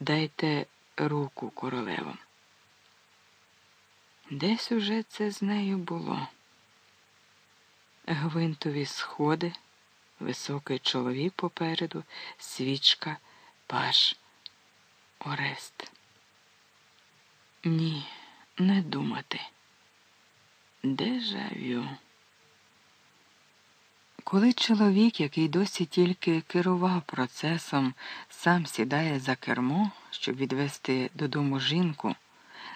Дайте руку королеву. Десь уже це з нею було. Гвинтові сходи, високий чоловік попереду, свічка, паш, Орест. Ні, не думати. Дежавю. Коли чоловік, який досі тільки керував процесом, сам сідає за кермо, щоб відвести додому жінку,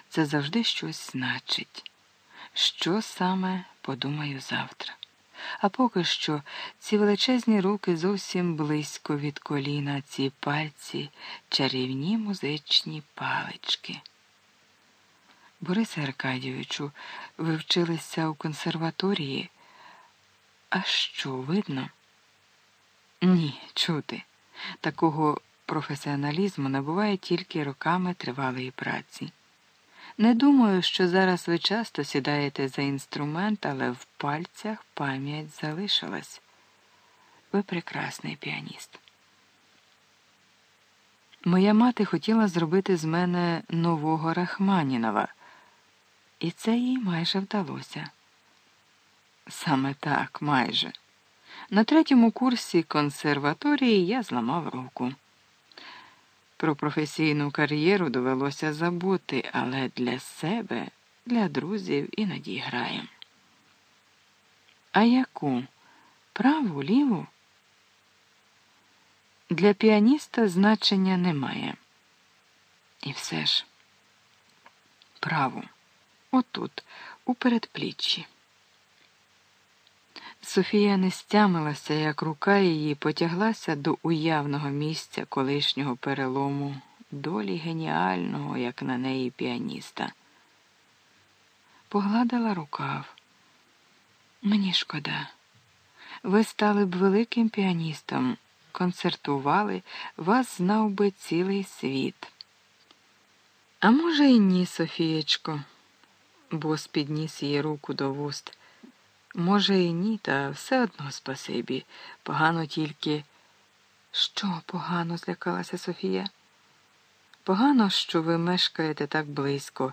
це завжди щось значить. Що саме подумаю завтра? А поки що ці величезні руки зовсім близько від коліна, ці пальці, чарівні музичні палички. Борисе Аркадійовичу, ви вчилися у консерваторії. А що видно? Ні, чути. Такого професіоналізму набуває тільки роками тривалої праці. Не думаю, що зараз ви часто сідаєте за інструмент, але в пальцях пам'ять залишилась. Ви прекрасний піаніст. Моя мати хотіла зробити з мене нового Рахманінова, і це їй майже вдалося. Саме так, майже. На третьому курсі консерваторії я зламав руку. Про професійну кар'єру довелося забути, але для себе, для друзів іноді граємо. А яку? Праву, ліву? Для піаніста значення немає. І все ж праву, отут, у передпліччі. Софія не стямилася, як рука її потяглася до уявного місця колишнього перелому, долі геніального, як на неї піаніста. Погладила рукав. Мені шкода. Ви стали б великим піаністом, концертували, вас знав би цілий світ. А може, і ні, Софієчко, бо спідніс її руку до вуст. Може, і ні, та все одно спасибі. Погано тільки. Що погано? злякалася Софія. Погано, що ви мешкаєте так близько,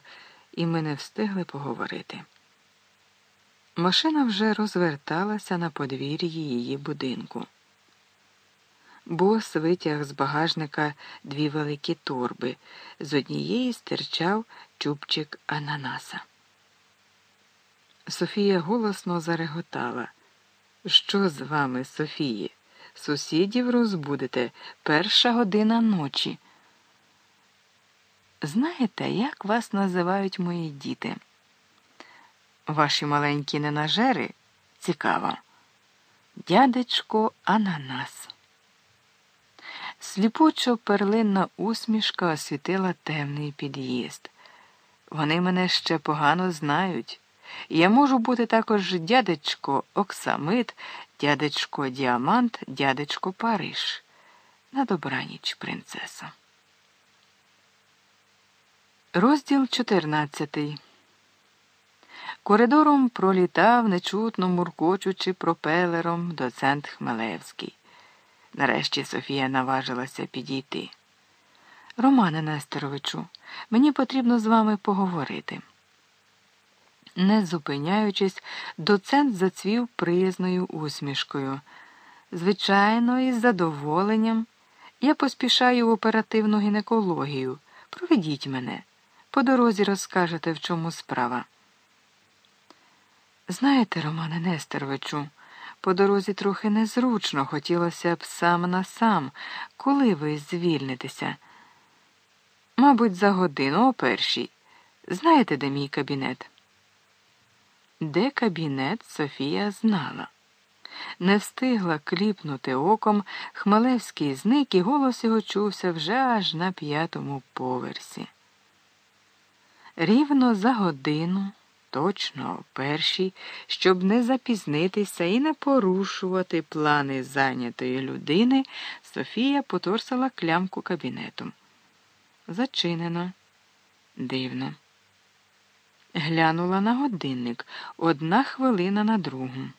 і ми не встигли поговорити. Машина вже розверталася на подвір'ї її будинку. Бос витяг з багажника дві великі торби, з однієї стирчав чубчик ананаса. Софія голосно зареготала. Що з вами, Софії? Сусідів розбудете перша година ночі. Знаєте, як вас називають мої діти? Ваші маленькі ненажери цікаво. Дядечко Ананас. Сліпучо перлинна усмішка освітила темний під'їзд. Вони мене ще погано знають. Я можу бути також дядечко Оксамит, дядечко Діамант, дядечко Париж. На добраніч, принцеса. Розділ 14 Коридором пролітав, нечутно муркочучи пропелером доцент Хмелевський. Нарешті Софія наважилася підійти. Романе Нестеровичу, мені потрібно з вами поговорити. Не зупиняючись, доцент зацвів приязною усмішкою. Звичайно, із задоволенням я поспішаю в оперативну гінекологію. Проведіть мене. По дорозі розкажете, в чому справа. Знаєте, Романе Нестеровичу, по дорозі трохи незручно хотілося б сам на сам, коли ви звільнитеся. Мабуть, за годину о першій. Знаєте, де мій кабінет? Де кабінет Софія знала. Не встигла кліпнути оком, Хмелевський зник, і голос його чувся вже аж на п'ятому поверсі. Рівно за годину, точно о першій, щоб не запізнитися і не порушувати плани зайнятої людини, Софія поторсила клямку кабінету. Зачинено. Дивно. Глянула на годинник одна хвилина на другу.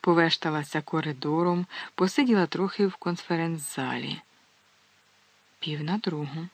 Повешталася коридором, посиділа трохи в конференц-залі. Пів на другу.